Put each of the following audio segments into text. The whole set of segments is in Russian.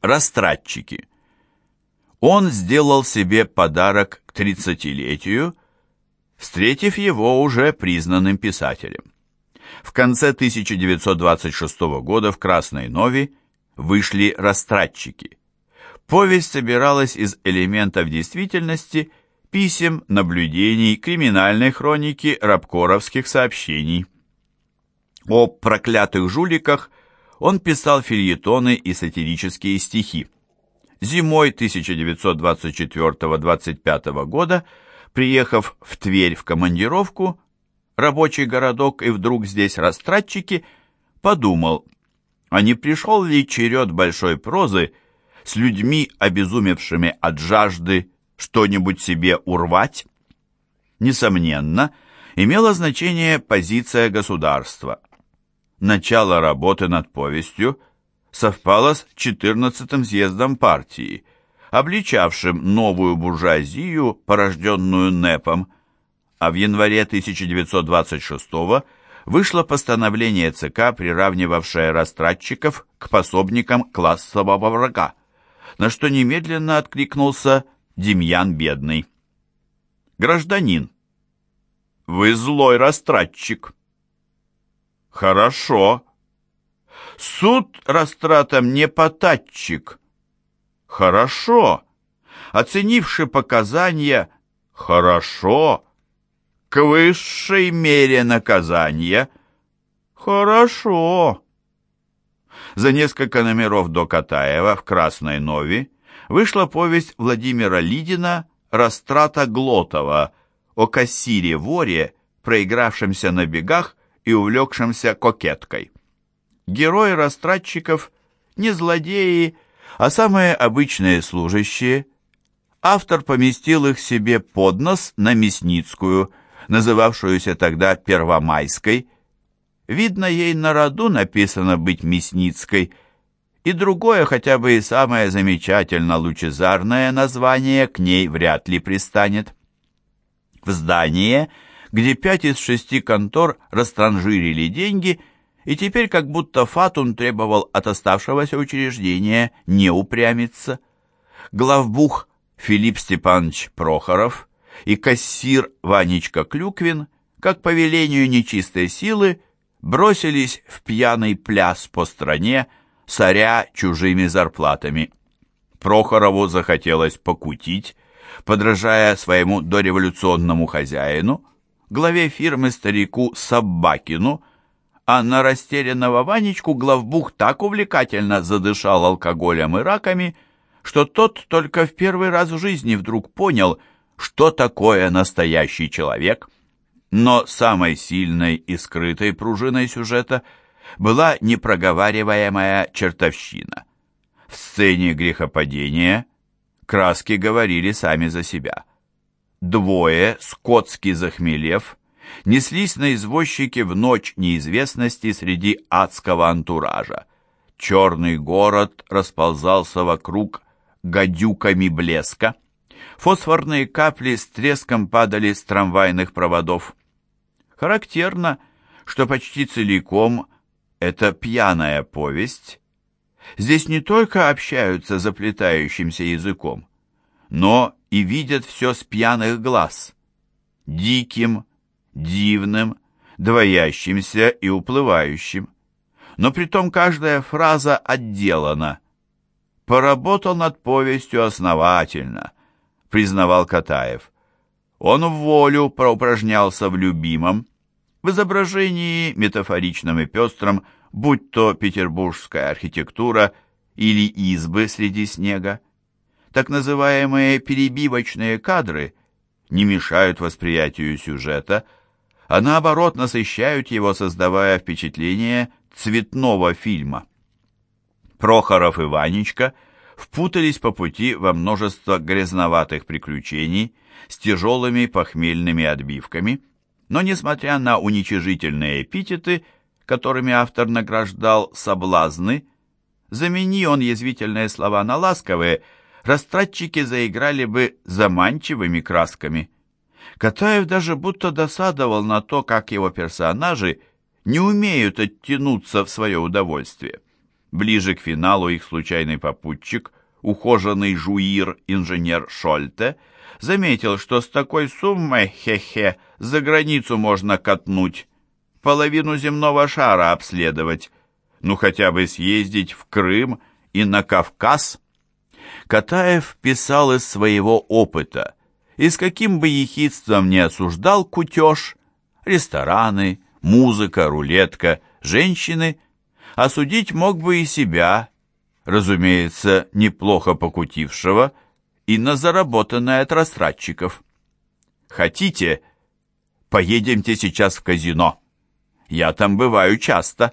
Растратчики. Он сделал себе подарок к тридцатилетию, встретив его уже признанным писателем. В конце 1926 года в Красной Нове вышли «Растратчики». Повесть собиралась из элементов действительности, писем, наблюдений, криминальной хроники, рабкоровских сообщений. О проклятых жуликах он писал фильетоны и сатирические стихи. Зимой 1924-25 года, приехав в Тверь в командировку, рабочий городок и вдруг здесь растратчики, подумал, а не пришел ли черед большой прозы с людьми, обезумевшими от жажды, что-нибудь себе урвать? Несомненно, имела значение позиция государства. Начало работы над повестью совпало с 14-м съездом партии, обличавшим новую буржуазию, порожденную НЭПом, а в январе 1926 вышло постановление ЦК, приравнивавшее растратчиков к пособникам классового врага, на что немедленно откликнулся Демьян Бедный. «Гражданин, вы злой растратчик». «Хорошо. Суд растратом не потатчик». «Хорошо. Оценивши показания, хорошо» к высшей мере наказания. Хорошо. За несколько номеров до Катаева в Красной Нове вышла повесть Владимира Лидина «Растрата Глотова» о кассире-воре, проигравшемся на бегах и увлекшемся кокеткой. Герои растратчиков не злодеи, а самые обычные служащие. Автор поместил их себе под нос на Мясницкую – называвшуюся тогда Первомайской. Видно, ей на роду написано быть Мясницкой, и другое, хотя бы и самое замечательно лучезарное название к ней вряд ли пристанет. В здание, где пять из шести контор растранжирили деньги, и теперь как будто Фатун требовал от оставшегося учреждения не упрямиться. Главбух Филипп Степанович Прохоров и кассир Ванечка Клюквин, как по велению нечистой силы, бросились в пьяный пляс по стране, соря чужими зарплатами. Прохорову захотелось покутить, подражая своему дореволюционному хозяину, главе фирмы старику Собакину, а на растерянного Ванечку главбух так увлекательно задышал алкоголем и раками, что тот только в первый раз в жизни вдруг понял, что такое настоящий человек. Но самой сильной и скрытой пружиной сюжета была непроговариваемая чертовщина. В сцене грехопадения краски говорили сами за себя. Двое, скотски захмелев, неслись на извозчике в ночь неизвестности среди адского антуража. Черный город расползался вокруг гадюками блеска, Фосфорные капли с треском падали с трамвайных проводов. Характерно, что почти целиком это пьяная повесть. Здесь не только общаются заплетающимся языком, но и видят все с пьяных глаз. Диким, дивным, двоящимся и уплывающим. Но притом каждая фраза отделана. Поработал над повестью основательно – признавал Катаев. Он в волю проупражнялся в любимом, в изображении метафоричном и пестром, будь то петербургская архитектура или избы среди снега. Так называемые перебивочные кадры не мешают восприятию сюжета, а наоборот насыщают его, создавая впечатление цветного фильма. Прохоров и Ванечка – впутались по пути во множество грязноватых приключений с тяжелыми похмельными отбивками, но, несмотря на уничижительные эпитеты, которыми автор награждал соблазны, замени он язвительные слова на ласковые, растратчики заиграли бы заманчивыми красками. Катаев даже будто досадовал на то, как его персонажи не умеют оттянуться в свое удовольствие. Ближе к финалу их случайный попутчик, ухоженный жуир инженер Шольте, заметил, что с такой суммой, хе-хе, за границу можно катнуть, половину земного шара обследовать, ну хотя бы съездить в Крым и на Кавказ. Катаев писал из своего опыта, и с каким бы ехидством не осуждал кутеж, рестораны, музыка, рулетка, женщины, осудить мог бы и себя, разумеется, неплохо покутившего, и на заработанное от растратчиков. Хотите, поедемте сейчас в казино? Я там бываю часто,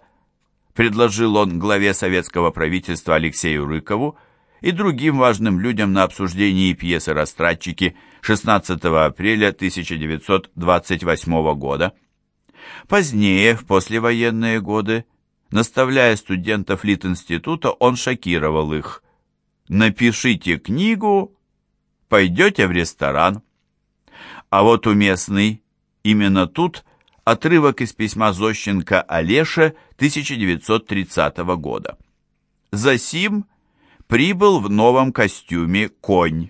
предложил он главе советского правительства Алексею Рыкову и другим важным людям на обсуждении пьесы «Растратчики» 16 апреля 1928 года. Позднее, в послевоенные годы, наставляя студентов Лит-института, он шокировал их. «Напишите книгу, пойдете в ресторан». А вот уместный именно тут отрывок из письма Зощенко Олеше 1930 года. «Засим прибыл в новом костюме конь»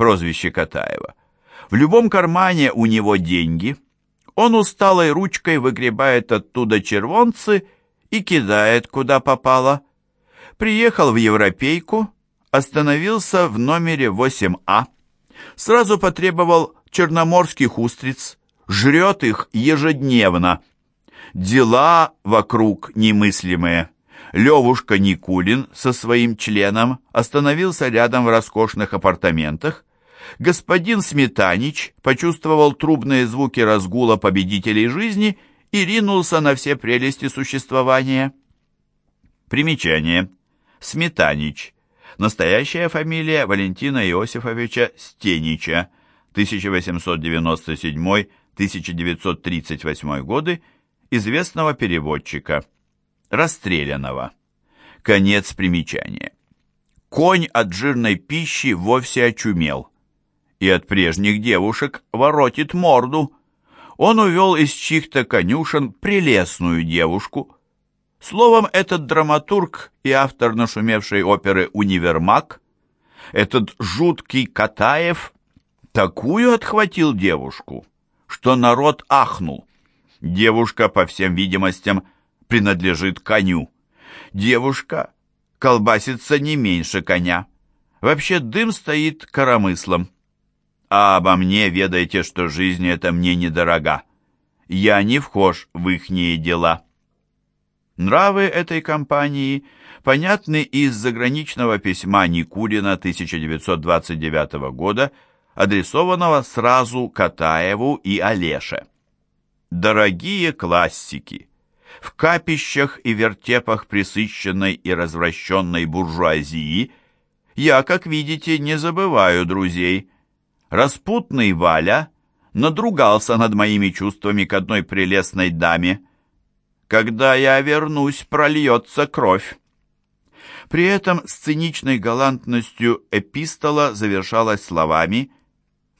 прозвище Катаева. В любом кармане у него деньги. Он усталой ручкой выгребает оттуда червонцы и кидает, куда попало. Приехал в Европейку, остановился в номере 8А. Сразу потребовал черноморских устриц, жрет их ежедневно. Дела вокруг немыслимые. Левушка Никулин со своим членом остановился рядом в роскошных апартаментах, господин Сметанич почувствовал трубные звуки разгула победителей жизни и ринулся на все прелести существования. Примечание. Сметанич. Настоящая фамилия Валентина Иосифовича Стенича, 1897-1938 годы, известного переводчика, расстрелянного. Конец примечания. Конь от жирной пищи вовсе очумел и от прежних девушек воротит морду. Он увел из чьих-то конюшен прелестную девушку. Словом, этот драматург и автор нашумевшей оперы «Универмаг», этот жуткий Катаев, такую отхватил девушку, что народ ахнул. Девушка, по всем видимостям, принадлежит коню. Девушка колбасится не меньше коня. Вообще дым стоит коромыслом а обо мне ведайте, что жизнь эта мне недорога. Я не вхож в ихние дела». Нравы этой компании понятны из заграничного письма Никулина 1929 года, адресованного сразу Катаеву и Олеше. «Дорогие классики! В капищах и вертепах присыщенной и развращенной буржуазии я, как видите, не забываю друзей, Распутный Валя надругался над моими чувствами к одной прелестной даме. «Когда я вернусь, прольется кровь». При этом с циничной галантностью эпистола завершалась словами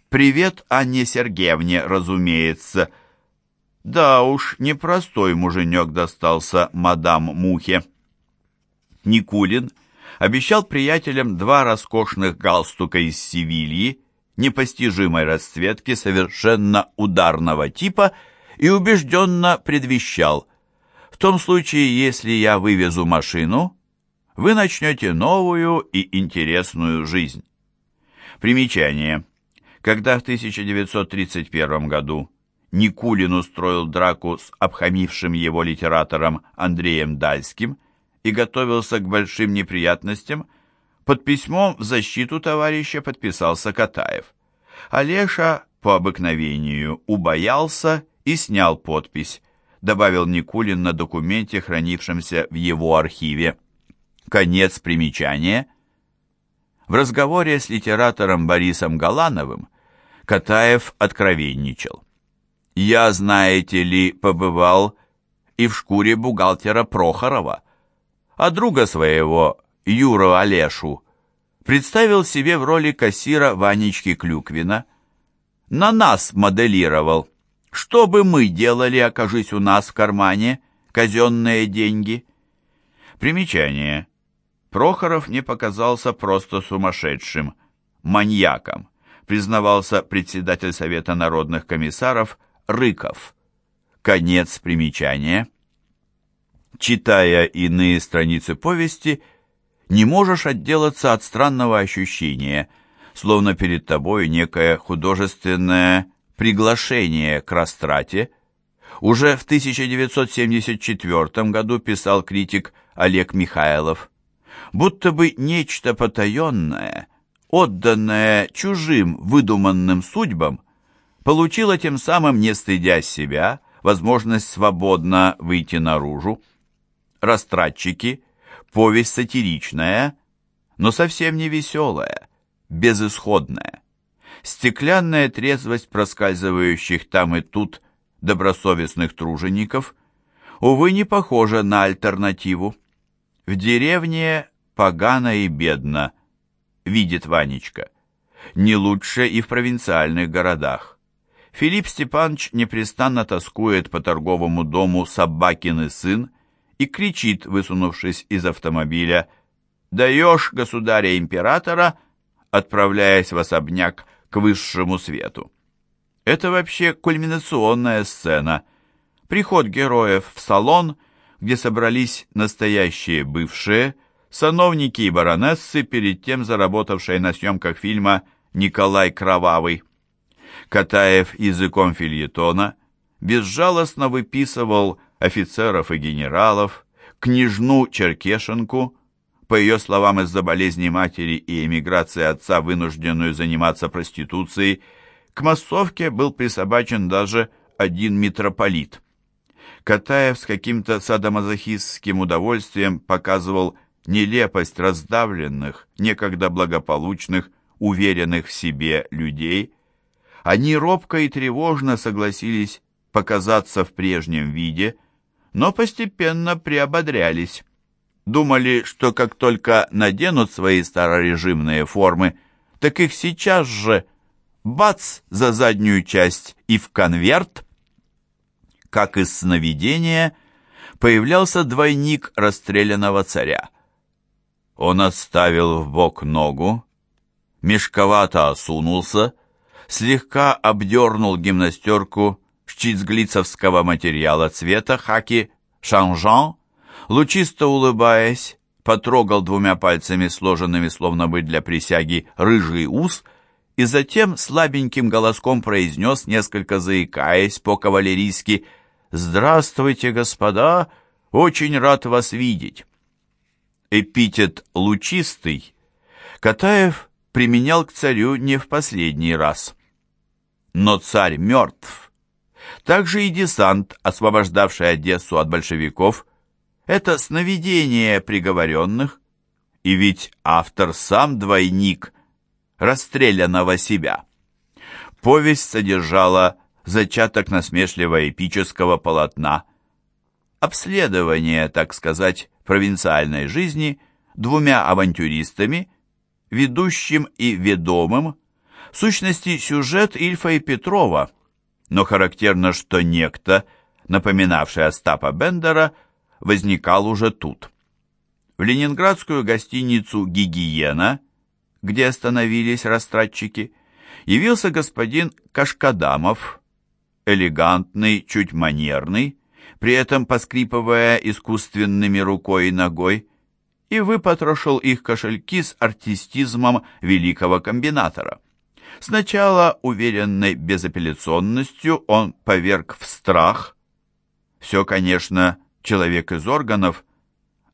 «Привет Анне Сергеевне, разумеется». Да уж, непростой муженек достался мадам Мухе. Никулин обещал приятелям два роскошных галстука из Севильи, непостижимой расцветки, совершенно ударного типа, и убежденно предвещал, в том случае, если я вывезу машину, вы начнете новую и интересную жизнь. Примечание. Когда в 1931 году Никулин устроил драку с обхамившим его литератором Андреем Дальским и готовился к большим неприятностям, под письмом в защиту товарища подписался Катаев. Олеша по обыкновению убоялся и снял подпись, добавил Никулин на документе, хранившемся в его архиве. Конец примечания. В разговоре с литератором Борисом Галановым Катаев откровенничал. «Я, знаете ли, побывал и в шкуре бухгалтера Прохорова, а друга своего, Юру Олешу, представил себе в роли кассира Ванечки Клюквина. На нас моделировал. Что бы мы делали, окажись у нас в кармане казенные деньги? Примечание. Прохоров не показался просто сумасшедшим, маньяком, признавался председатель Совета народных комиссаров Рыков. Конец примечания. Читая иные страницы повести, не можешь отделаться от странного ощущения, словно перед тобой некое художественное приглашение к растрате. Уже в 1974 году писал критик Олег Михайлов. Будто бы нечто потаенное, отданное чужим выдуманным судьбам, получило тем самым, не стыдя себя, возможность свободно выйти наружу. Растратчики, повесть сатиричная, но совсем не веселая, безысходная. Стеклянная трезвость проскальзывающих там и тут добросовестных тружеников, увы, не похожа на альтернативу. В деревне погано и бедно, видит Ванечка. Не лучше и в провинциальных городах. Филипп Степанович непрестанно тоскует по торговому дому Собакин и сын и кричит, высунувшись из автомобиля, «Даешь государя-императора!» отправляясь в особняк к высшему свету. Это вообще кульминационная сцена. Приход героев в салон, где собрались настоящие бывшие, сановники и баронессы, перед тем заработавшие на съемках фильма «Николай Кровавый». Катаев языком фильетона безжалостно выписывал офицеров и генералов, княжну Черкешенку, по ее словам, из-за болезни матери и эмиграции отца, вынужденную заниматься проституцией, к массовке был присобачен даже один митрополит. Катаев с каким-то садомазохистским удовольствием показывал нелепость раздавленных, некогда благополучных, уверенных в себе людей. Они робко и тревожно согласились показаться в прежнем виде – но постепенно приободрялись. Думали, что как только наденут свои старорежимные формы, так их сейчас же бац за заднюю часть и в конверт. Как из сновидения появлялся двойник расстрелянного царя. Он отставил в бок ногу, мешковато осунулся, слегка обдернул гимнастерку шчицглицовского материала цвета хаки «Шанжан», лучисто улыбаясь, потрогал двумя пальцами, сложенными словно бы для присяги, рыжий ус и затем слабеньким голоском произнес, несколько заикаясь по-кавалерийски, «Здравствуйте, господа! Очень рад вас видеть!» Эпитет «лучистый» Катаев применял к царю не в последний раз. Но царь мертв, также и десант, освобождавший Одессу от большевиков, это сновидение приговоренных, и ведь автор сам двойник расстрелянного себя. Повесть содержала зачаток насмешливо-эпического полотна, обследование, так сказать, провинциальной жизни двумя авантюристами, ведущим и ведомым, в сущности сюжет Ильфа и Петрова – но характерно, что некто, напоминавший Остапа Бендера, возникал уже тут. В ленинградскую гостиницу «Гигиена», где остановились растратчики, явился господин Кашкадамов, элегантный, чуть манерный, при этом поскрипывая искусственными рукой и ногой, и выпотрошил их кошельки с артистизмом великого комбинатора. Сначала уверенной безапелляционностью он поверг в страх. Все, конечно, человек из органов,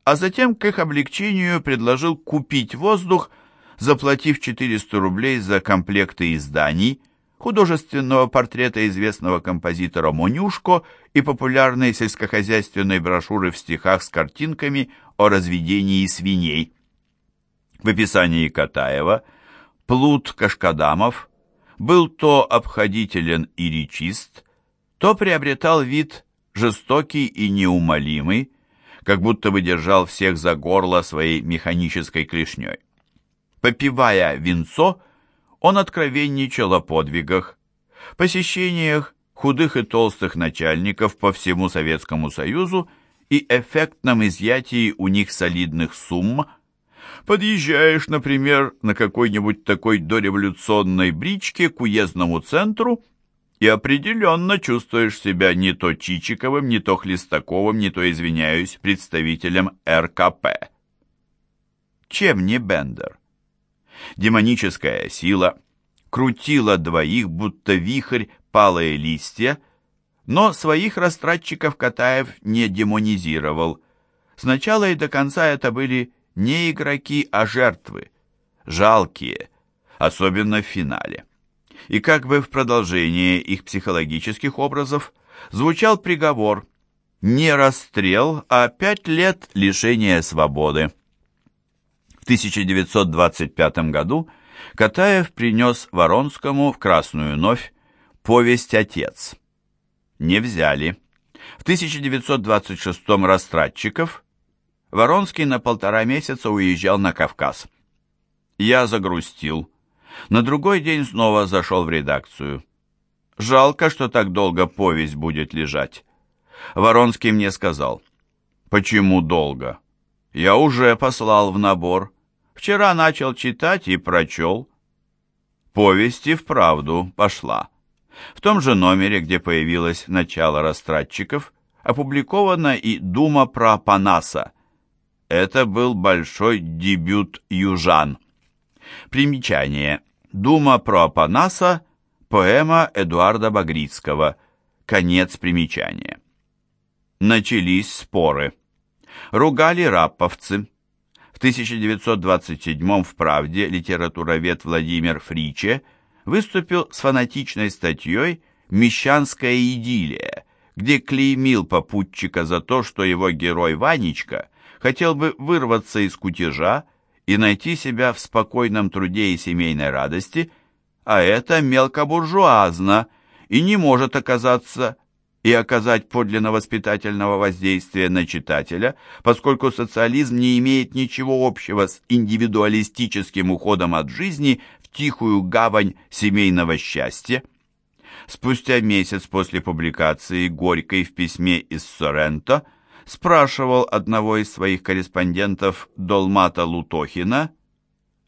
а затем к их облегчению предложил купить воздух, заплатив 400 рублей за комплекты изданий, художественного портрета известного композитора Монюшко и популярной сельскохозяйственной брошюры в стихах с картинками о разведении свиней. В описании Катаева – Плут Кашкадамов был то обходителен и речист, то приобретал вид жестокий и неумолимый, как будто бы держал всех за горло своей механической клешней. Попивая винцо, он откровенничал о подвигах, посещениях худых и толстых начальников по всему Советскому Союзу и эффектном изъятии у них солидных сумм. Подъезжаешь, например, на какой-нибудь такой дореволюционной бричке к уездному центру и определенно чувствуешь себя не то Чичиковым, не то Хлестаковым, не то, извиняюсь, представителем РКП. Чем не Бендер? Демоническая сила крутила двоих, будто вихрь, палые листья, но своих растратчиков Катаев не демонизировал. Сначала и до конца это были не игроки, а жертвы, жалкие, особенно в финале. И как бы в продолжение их психологических образов звучал приговор не расстрел, а пять лет лишения свободы. В 1925 году Катаев принес Воронскому в Красную Новь повесть «Отец» не взяли. В 1926-м Растратчиков Воронский на полтора месяца уезжал на Кавказ. Я загрустил. На другой день снова зашел в редакцию. Жалко, что так долго повесть будет лежать. Воронский мне сказал. Почему долго? Я уже послал в набор. Вчера начал читать и прочел. Повесть и вправду пошла. В том же номере, где появилось начало растратчиков, опубликована и «Дума про Панаса». Это был большой дебют южан. Примечание. «Дума про Панаса» – поэма Эдуарда Багрицкого. Конец примечания. Начались споры. Ругали рапповцы. В 1927 в «Правде» литературовед Владимир Фриче – выступил с фанатичной статьей «Мещанская идиллия», где клеймил попутчика за то, что его герой Ванечка хотел бы вырваться из кутежа и найти себя в спокойном труде и семейной радости, а это мелкобуржуазно и не может оказаться и оказать подлинно воспитательного воздействия на читателя, поскольку социализм не имеет ничего общего с индивидуалистическим уходом от жизни тихую гавань семейного счастья. Спустя месяц после публикации Горькой в письме из Соренто спрашивал одного из своих корреспондентов Долмата Лутохина,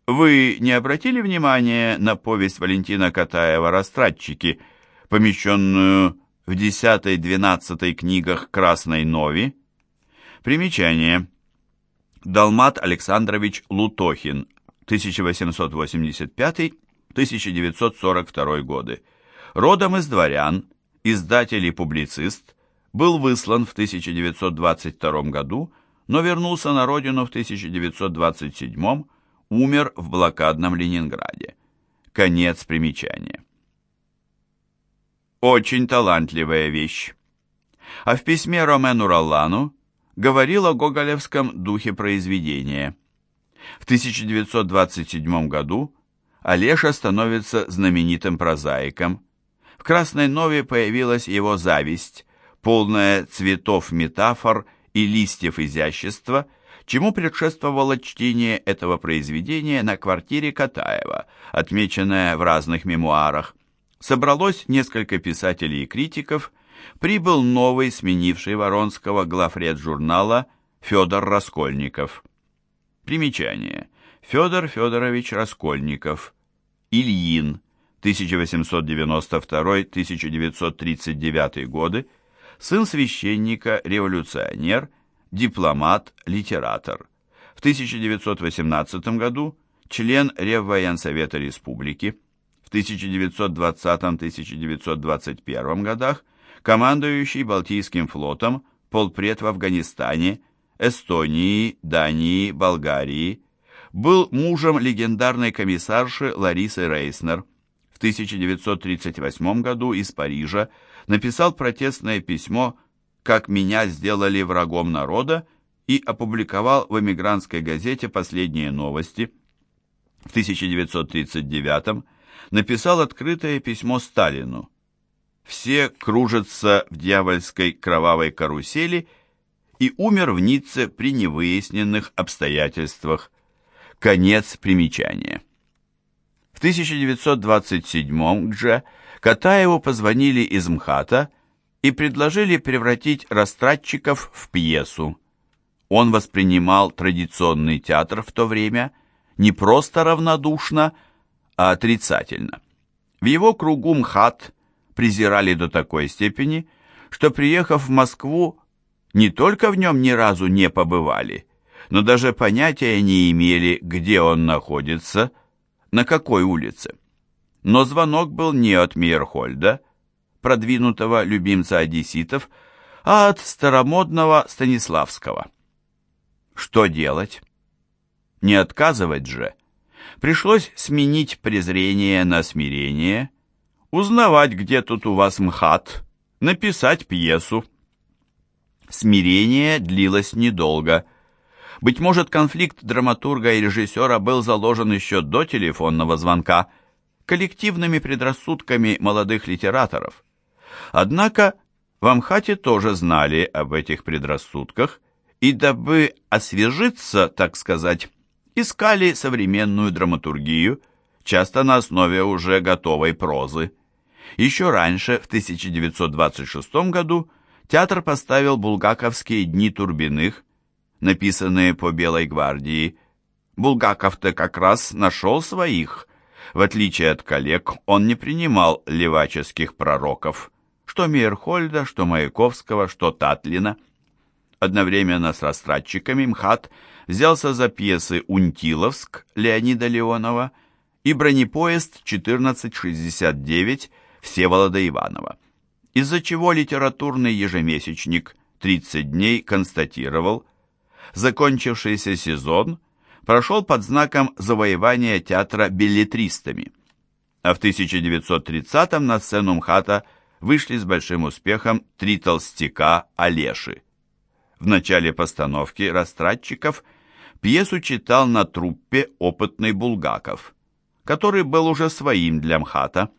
«Вы не обратили внимания на повесть Валентина Катаева «Растратчики», помещенную в 10-12 книгах Красной Нови?» Примечание. Долмат Александрович Лутохин, 1885-1942 годы. Родом из дворян, издатель и публицист, был выслан в 1922 году, но вернулся на родину в 1927 умер в блокадном Ленинграде. Конец примечания. Очень талантливая вещь. А в письме Ромену Роллану говорил о гоголевском духе произведения – в 1927 году Олеша становится знаменитым прозаиком. В «Красной Нове» появилась его зависть, полная цветов метафор и листьев изящества, чему предшествовало чтение этого произведения на квартире Катаева, отмеченное в разных мемуарах. Собралось несколько писателей и критиков, прибыл новый, сменивший Воронского главред журнала Федор Раскольников. Примечание. Федор Федорович Раскольников. Ильин. 1892-1939 годы. Сын священника, революционер, дипломат, литератор. В 1918 году член Реввоенсовета Республики. В 1920-1921 годах командующий Балтийским флотом, полпред в Афганистане, Эстонии, Дании, Болгарии, был мужем легендарной комиссарши Ларисы Рейснер. В 1938 году из Парижа написал протестное письмо «Как меня сделали врагом народа» и опубликовал в эмигрантской газете «Последние новости». В 1939 написал открытое письмо Сталину. «Все кружатся в дьявольской кровавой карусели» и умер в Ницце при невыясненных обстоятельствах. Конец примечания. В 1927 же Катаеву позвонили из МХАТа и предложили превратить растратчиков в пьесу. Он воспринимал традиционный театр в то время не просто равнодушно, а отрицательно. В его кругу МХАТ презирали до такой степени, что, приехав в Москву, не только в нем ни разу не побывали, но даже понятия не имели, где он находится, на какой улице. Но звонок был не от Мейерхольда, продвинутого любимца одесситов, а от старомодного Станиславского. Что делать? Не отказывать же. Пришлось сменить презрение на смирение, узнавать, где тут у вас МХАТ, написать пьесу. Смирение длилось недолго. Быть может, конфликт драматурга и режиссера был заложен еще до телефонного звонка, коллективными предрассудками молодых литераторов. Однако в Амхате тоже знали об этих предрассудках, и дабы освежиться, так сказать, искали современную драматургию, часто на основе уже готовой прозы. Еще раньше, в 1926 году, театр поставил булгаковские «Дни Турбиных», написанные по Белой гвардии. Булгаков-то как раз нашел своих. В отличие от коллег, он не принимал леваческих пророков, что Мейерхольда, что Маяковского, что Татлина. Одновременно с растратчиками МХАТ взялся за пьесы «Унтиловск» Леонида Леонова и «Бронепоезд 1469» Всеволода Иванова, из-за чего литературный ежемесячник «30 дней» констатировал, закончившийся сезон прошел под знаком завоевания театра билетристами, а в 1930-м на сцену МХАТа вышли с большим успехом три толстяка Олеши. В начале постановки «Растратчиков» пьесу читал на труппе опытный Булгаков, который был уже своим для МХАТа,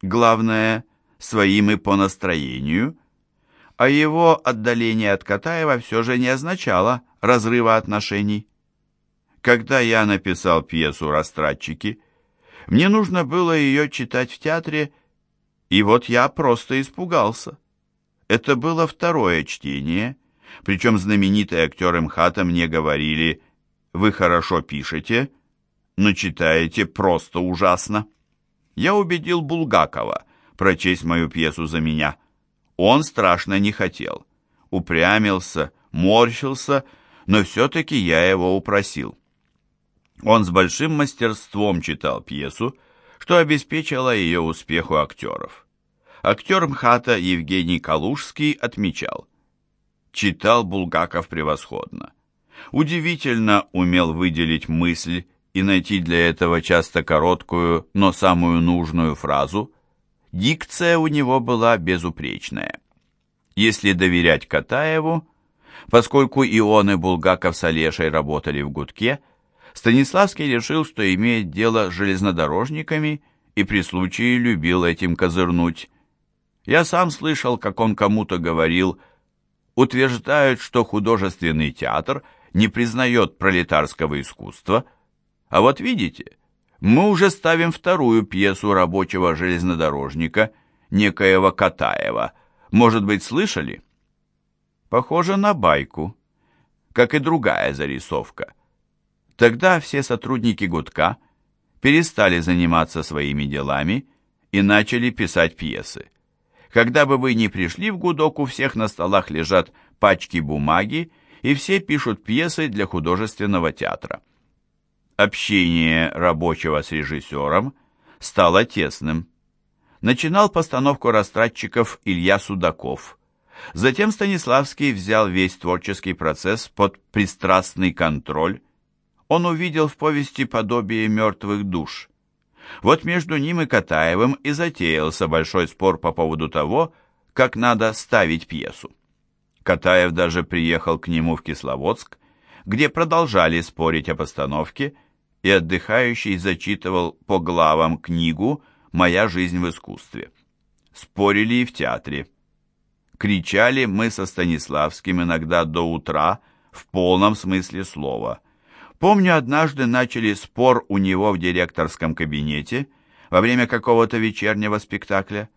главное, своим и по настроению, а его отдаление от Катаева все же не означало разрыва отношений. Когда я написал пьесу «Растратчики», мне нужно было ее читать в театре, и вот я просто испугался. Это было второе чтение, причем знаменитые актеры МХАТа мне говорили «Вы хорошо пишете, но читаете просто ужасно». Я убедил Булгакова прочесть мою пьесу за меня. Он страшно не хотел. Упрямился, морщился, но все-таки я его упросил. Он с большим мастерством читал пьесу, что обеспечило ее успеху актеров. Актер МХАТа Евгений Калужский отмечал. Читал Булгаков превосходно. Удивительно умел выделить мысль и найти для этого часто короткую, но самую нужную фразу. Дикция у него была безупречная. Если доверять Катаеву, поскольку и он, и Булгаков с Олешей работали в гудке, Станиславский решил, что имеет дело с железнодорожниками и при случае любил этим козырнуть. Я сам слышал, как он кому-то говорил, утверждают, что художественный театр не признает пролетарского искусства, а вот видите, мы уже ставим вторую пьесу рабочего железнодорожника, некоего Катаева. Может быть, слышали? Похоже на байку, как и другая зарисовка. Тогда все сотрудники гудка перестали заниматься своими делами и начали писать пьесы. Когда бы вы ни пришли в гудок, у всех на столах лежат пачки бумаги, и все пишут пьесы для художественного театра общение рабочего с режиссером стало тесным. Начинал постановку растратчиков Илья Судаков. Затем Станиславский взял весь творческий процесс под пристрастный контроль. Он увидел в повести подобие мертвых душ. Вот между ним и Катаевым и затеялся большой спор по поводу того, как надо ставить пьесу. Катаев даже приехал к нему в Кисловодск, где продолжали спорить о постановке, и отдыхающий зачитывал по главам книгу «Моя жизнь в искусстве». Спорили и в театре. Кричали мы со Станиславским иногда до утра, в полном смысле слова. Помню, однажды начали спор у него в директорском кабинете во время какого-то вечернего спектакля.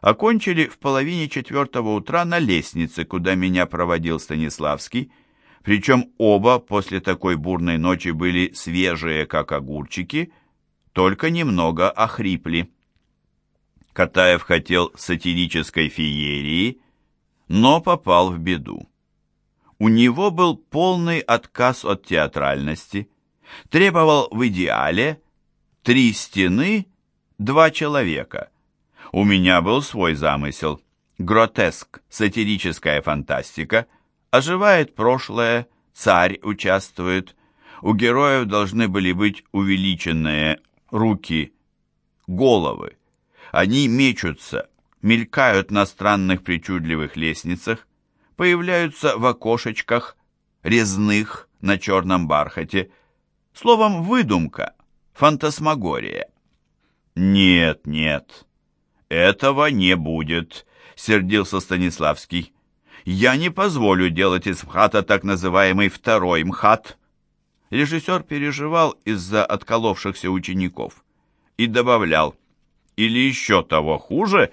окончили в половине четвертого утра на лестнице, куда меня проводил Станиславский, причем оба после такой бурной ночи были свежие, как огурчики, только немного охрипли. Катаев хотел сатирической феерии, но попал в беду. У него был полный отказ от театральности, требовал в идеале три стены, два человека. У меня был свой замысел. Гротеск, сатирическая фантастика, оживает прошлое, царь участвует, у героев должны были быть увеличенные руки, головы. Они мечутся, мелькают на странных причудливых лестницах, появляются в окошечках, резных, на черном бархате. Словом, выдумка, фантасмагория. «Нет, нет, этого не будет», — сердился Станиславский. «Я не позволю делать из МХАТа так называемый второй МХАТ». Режиссер переживал из-за отколовшихся учеников и добавлял, или еще того хуже,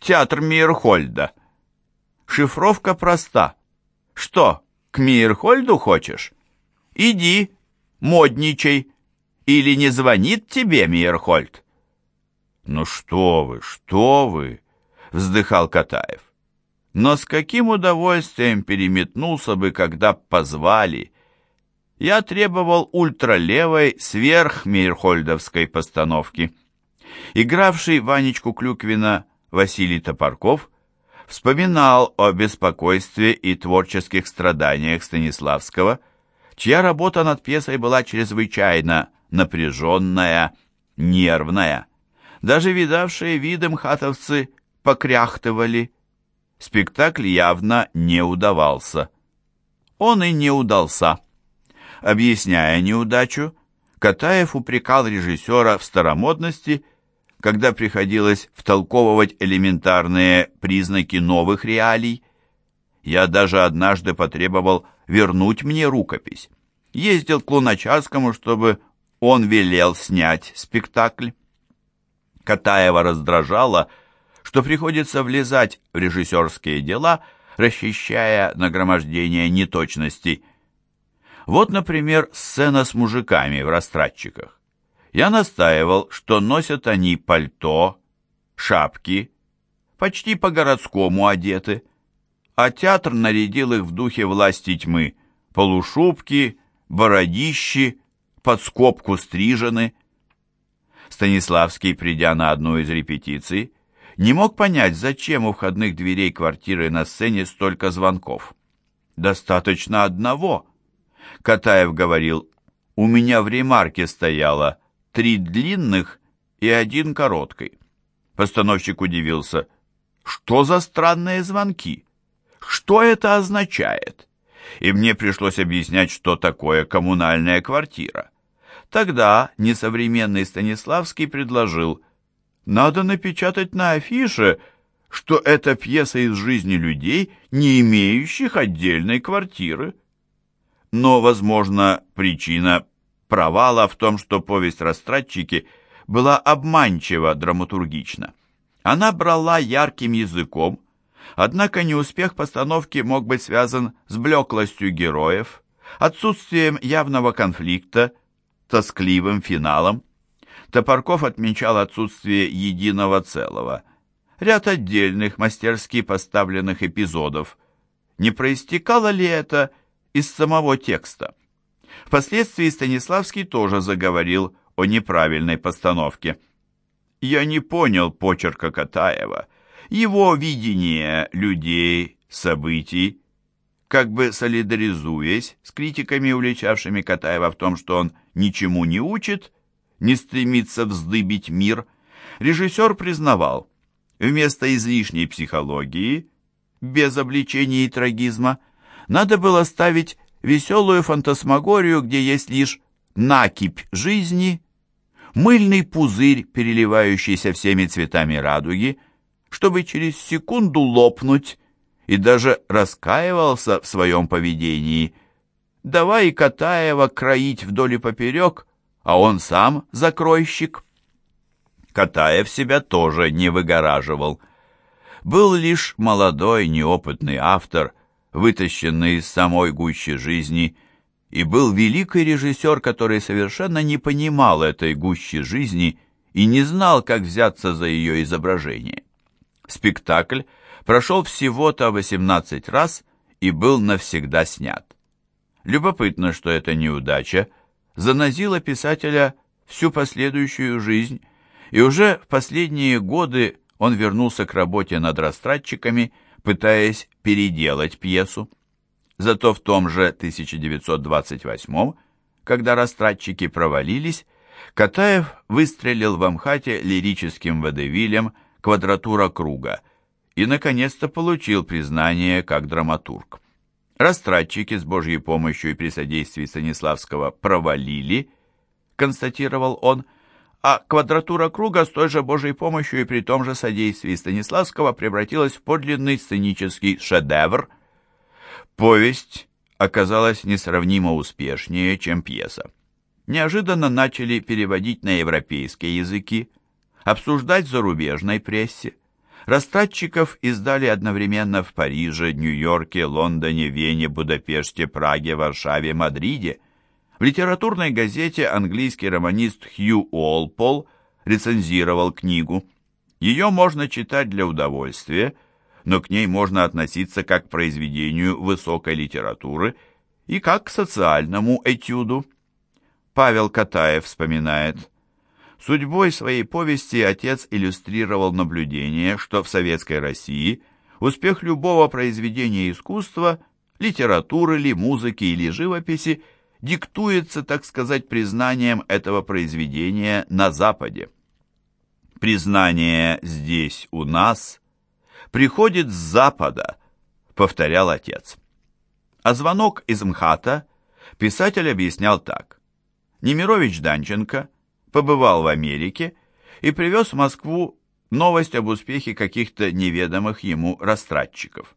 театр Мейерхольда. Шифровка проста. Что, к Мейерхольду хочешь? Иди, модничай. Или не звонит тебе Мейерхольд? Ну что вы, что вы, вздыхал Катаев. Но с каким удовольствием переметнулся бы, когда позвали. Я требовал ультралевой сверхмейерхольдовской постановки. Игравший Ванечку Клюквина Василий Топорков вспоминал о беспокойстве и творческих страданиях Станиславского, чья работа над пьесой была чрезвычайно напряженная, нервная. Даже видавшие виды мхатовцы покряхтывали. Спектакль явно не удавался. Он и не удался. Объясняя неудачу, Катаев упрекал режиссера в старомодности – когда приходилось втолковывать элементарные признаки новых реалий. Я даже однажды потребовал вернуть мне рукопись. Ездил к Луначарскому, чтобы он велел снять спектакль. Катаева раздражала, что приходится влезать в режиссерские дела, расчищая нагромождение неточностей. Вот, например, сцена с мужиками в растратчиках. Я настаивал, что носят они пальто, шапки, почти по-городскому одеты, а театр нарядил их в духе власти тьмы, полушубки, бородищи, под скобку стрижены. Станиславский, придя на одну из репетиций, не мог понять, зачем у входных дверей квартиры на сцене столько звонков. «Достаточно одного», — Катаев говорил, — «у меня в ремарке стояло» три длинных и один короткий. Постановщик удивился. Что за странные звонки? Что это означает? И мне пришлось объяснять, что такое коммунальная квартира. Тогда несовременный Станиславский предложил, надо напечатать на афише, что это пьеса из жизни людей, не имеющих отдельной квартиры. Но, возможно, причина провала в том, что повесть «Растратчики» была обманчиво драматургична. Она брала ярким языком, однако неуспех постановки мог быть связан с блеклостью героев, отсутствием явного конфликта, тоскливым финалом. Топорков отмечал отсутствие единого целого, ряд отдельных мастерски поставленных эпизодов. Не проистекало ли это из самого текста? Впоследствии Станиславский тоже заговорил о неправильной постановке. Я не понял почерка Катаева, его видение людей, событий, как бы солидаризуясь с критиками, уличавшими Катаева в том, что он ничему не учит, не стремится вздыбить мир, режиссер признавал, вместо излишней психологии, без обличения и трагизма, надо было ставить веселую фантасмагорию, где есть лишь накипь жизни, мыльный пузырь, переливающийся всеми цветами радуги, чтобы через секунду лопнуть, и даже раскаивался в своем поведении. Давай Катаева кроить вдоль и поперек, а он сам закройщик. Катаев себя тоже не выгораживал. был лишь молодой, неопытный автор, вытащенный из самой гущи жизни, и был великий режиссер, который совершенно не понимал этой гущи жизни и не знал, как взяться за ее изображение. Спектакль прошел всего-то 18 раз и был навсегда снят. Любопытно, что эта неудача занозила писателя всю последующую жизнь, и уже в последние годы он вернулся к работе над растратчиками, пытаясь переделать пьесу. Зато в том же 1928 когда растратчики провалились, Катаев выстрелил в Амхате лирическим водевилем «Квадратура круга» и, наконец-то, получил признание как драматург. Растратчики с Божьей помощью и при содействии Станиславского провалили, констатировал он, а квадратура круга с той же Божьей помощью и при том же содействии Станиславского превратилась в подлинный сценический шедевр. Повесть оказалась несравнимо успешнее, чем пьеса. Неожиданно начали переводить на европейские языки, обсуждать в зарубежной прессе. Растратчиков издали одновременно в Париже, Нью-Йорке, Лондоне, Вене, Будапеште, Праге, Варшаве, Мадриде. В литературной газете английский романист Хью Уолпол рецензировал книгу. Ее можно читать для удовольствия, но к ней можно относиться как к произведению высокой литературы и как к социальному этюду. Павел Катаев вспоминает – Судьбой своей повести отец иллюстрировал наблюдение, что в советской России успех любого произведения искусства, литературы ли, музыки или живописи диктуется, так сказать, признанием этого произведения на Западе. «Признание здесь, у нас, приходит с Запада», — повторял отец. А звонок из МХАТа писатель объяснял так. Немирович Данченко — побывал в Америке и привез в Москву новость об успехе каких-то неведомых ему растратчиков.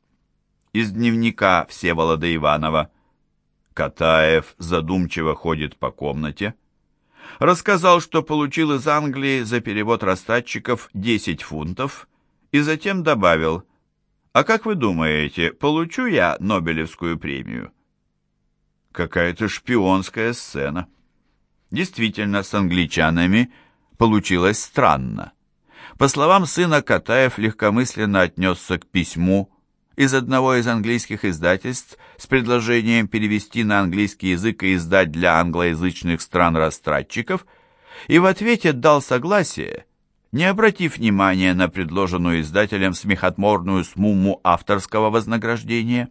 Из дневника Всеволода Иванова Катаев задумчиво ходит по комнате. Рассказал, что получил из Англии за перевод растратчиков 10 фунтов и затем добавил «А как вы думаете, получу я Нобелевскую премию?» Какая-то шпионская сцена. Действительно, с англичанами получилось странно. По словам сына, Катаев легкомысленно отнесся к письму из одного из английских издательств с предложением перевести на английский язык и издать для англоязычных стран растратчиков, и в ответе дал согласие, не обратив внимания на предложенную издателем смехотморную смуму авторского вознаграждения.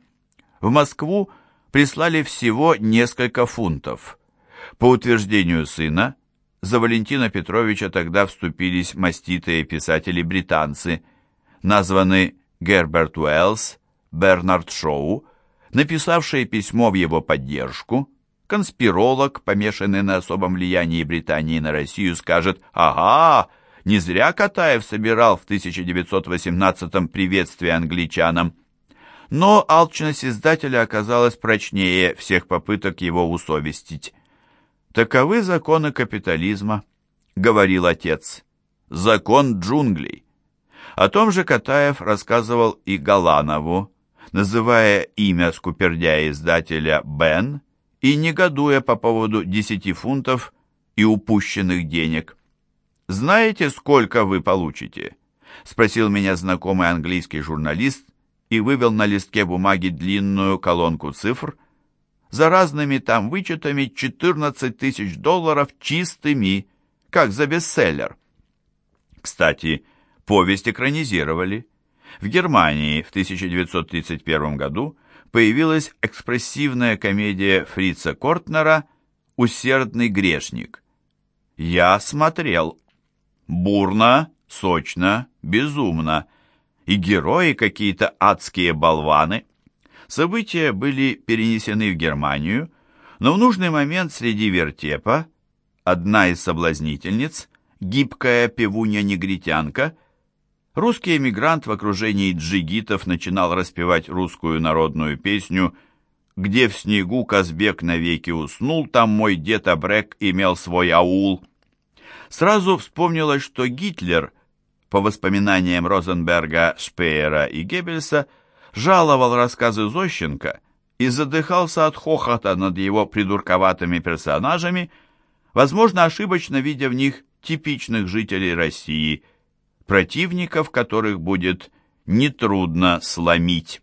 В Москву прислали всего несколько фунтов – по утверждению сына, за Валентина Петровича тогда вступились маститые писатели-британцы, названные Герберт Уэллс, Бернард Шоу, написавшие письмо в его поддержку, конспиролог, помешанный на особом влиянии Британии на Россию, скажет «Ага, не зря Катаев собирал в 1918-м приветствие англичанам». Но алчность издателя оказалась прочнее всех попыток его усовестить. «Таковы законы капитализма», — говорил отец. «Закон джунглей». О том же Катаев рассказывал и Галанову, называя имя скупердя-издателя Бен и негодуя по поводу 10 фунтов и упущенных денег. «Знаете, сколько вы получите?» — спросил меня знакомый английский журналист и вывел на листке бумаги длинную колонку цифр — за разными там вычетами 14 тысяч долларов чистыми, как за бестселлер. Кстати, повесть экранизировали. В Германии в 1931 году появилась экспрессивная комедия Фрица Кортнера «Усердный грешник». Я смотрел. Бурно, сочно, безумно. И герои какие-то адские болваны. События были перенесены в Германию, но в нужный момент среди вертепа одна из соблазнительниц, гибкая певунья-негритянка, русский эмигрант в окружении джигитов начинал распевать русскую народную песню «Где в снегу Казбек навеки уснул, там мой дед Абрек имел свой аул». Сразу вспомнилось, что Гитлер по воспоминаниям Розенберга, Шпеера и Геббельса, жаловал рассказы Зощенко и задыхался от хохота над его придурковатыми персонажами, возможно, ошибочно видя в них типичных жителей России, противников которых будет нетрудно сломить.